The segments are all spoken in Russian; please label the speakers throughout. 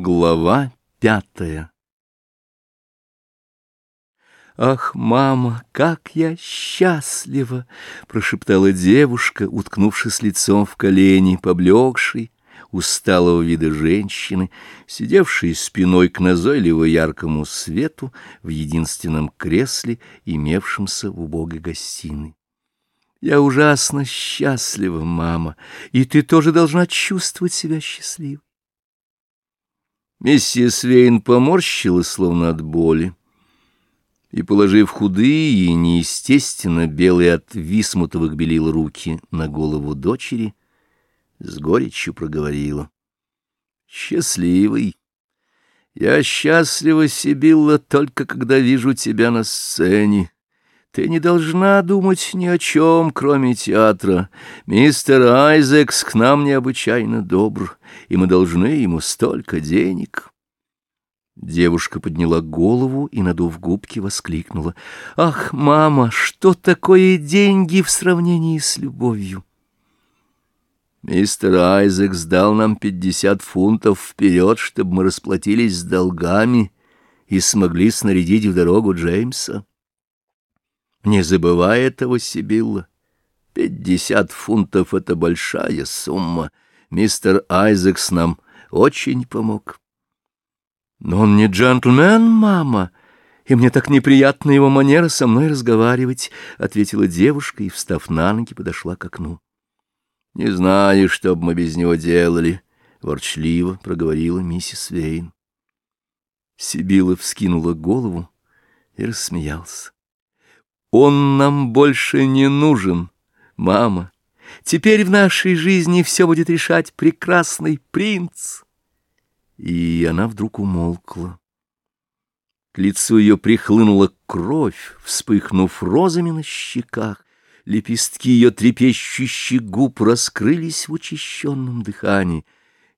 Speaker 1: Глава пятая «Ах, мама, как я счастлива!» — прошептала девушка, уткнувшись лицом в колени, поблекшей, усталого вида женщины, сидевшей спиной к назойливо яркому свету в единственном кресле, имевшемся в убогой гостиной. «Я ужасно счастлива, мама, и ты тоже должна чувствовать себя счастливой. Миссис Вейн поморщилась, словно от боли, и, положив худые и неестественно белые от висмутовых белил руки на голову дочери, с горечью проговорила. «Счастливый! Я счастлива, Сибилла, только когда вижу тебя на сцене. Ты не должна думать ни о чем, кроме театра. Мистер Айзекс к нам необычайно добр, и мы должны ему столько денег. Девушка подняла голову и, надув губки, воскликнула. «Ах, мама, что такое деньги в сравнении с любовью?» Мистер Айзекс дал нам пятьдесят фунтов вперед, чтобы мы расплатились с долгами и смогли снарядить в дорогу Джеймса. Не забывай этого, Сибилла. Пятьдесят фунтов — это большая сумма. Мистер Айзекс нам очень помог. Но он не джентльмен, мама, и мне так неприятна его манера со мной разговаривать, — ответила девушка и, встав на ноги, подошла к окну. — Не знаю, что бы мы без него делали, — ворчливо проговорила миссис Вейн. Сибила вскинула голову и рассмеялся. Он нам больше не нужен, мама. Теперь в нашей жизни все будет решать прекрасный принц. И она вдруг умолкла. К лицу ее прихлынула кровь, вспыхнув розами на щеках. Лепестки ее трепещущих губ раскрылись в учащенном дыхании.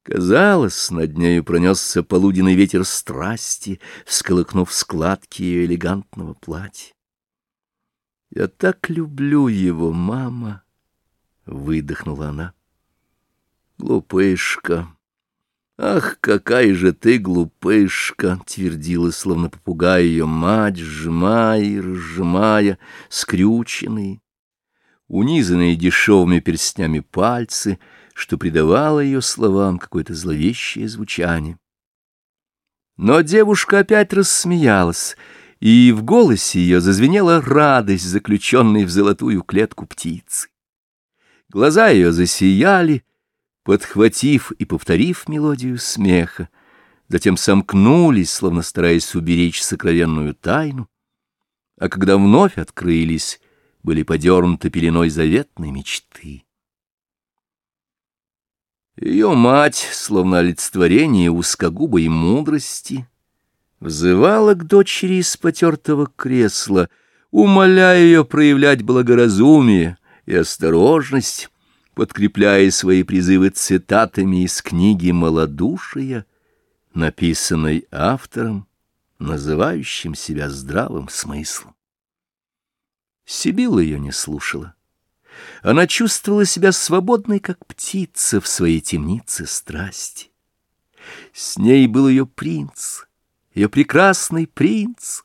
Speaker 1: Казалось, над нею пронесся полуденный ветер страсти, всколыхнув складки ее элегантного платья. «Я так люблю его, мама!» — выдохнула она. «Глупышка! Ах, какая же ты глупышка!» — твердила, словно попугай ее мать, сжимая и разжимая скрюченные, унизанные дешевыми перстнями пальцы, что придавало ее словам какое-то зловещее звучание. Но девушка опять рассмеялась — и в голосе ее зазвенела радость, заключенной в золотую клетку птицы. Глаза ее засияли, подхватив и повторив мелодию смеха, затем сомкнулись, словно стараясь уберечь сокровенную тайну, а когда вновь открылись, были подернуты пеленой заветной мечты. Ее мать, словно олицетворение узкогубой мудрости, взывала к дочери из потертого кресла, умоляя ее проявлять благоразумие и осторожность, подкрепляя свои призывы цитатами из книги «Малодушие», написанной автором, называющим себя здравым смыслом. Сибилла ее не слушала. Она чувствовала себя свободной, как птица в своей темнице страсти. С ней был ее принц — ее прекрасный принц.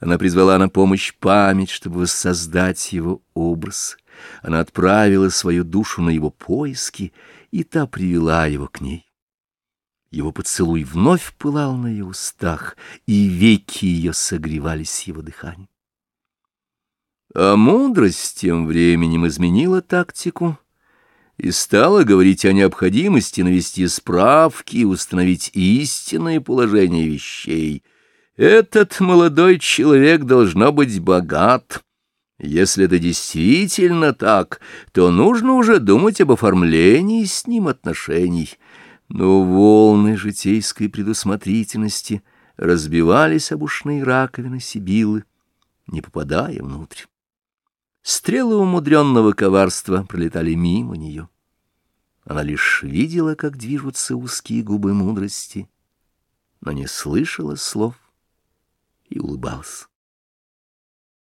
Speaker 1: Она призвала на помощь память, чтобы воссоздать его образ. Она отправила свою душу на его поиски, и та привела его к ней. Его поцелуй вновь пылал на ее устах, и веки ее согревались его дыханием. А мудрость тем временем изменила тактику и стала говорить о необходимости навести справки и установить истинное положение вещей. Этот молодой человек должно быть богат. Если это действительно так, то нужно уже думать об оформлении с ним отношений. Но волны житейской предусмотрительности разбивались об ушные раковины Сибилы, не попадая внутрь. Стрелы умудренного коварства пролетали мимо нее. Она лишь видела, как движутся узкие губы мудрости, но не слышала слов и улыбалась.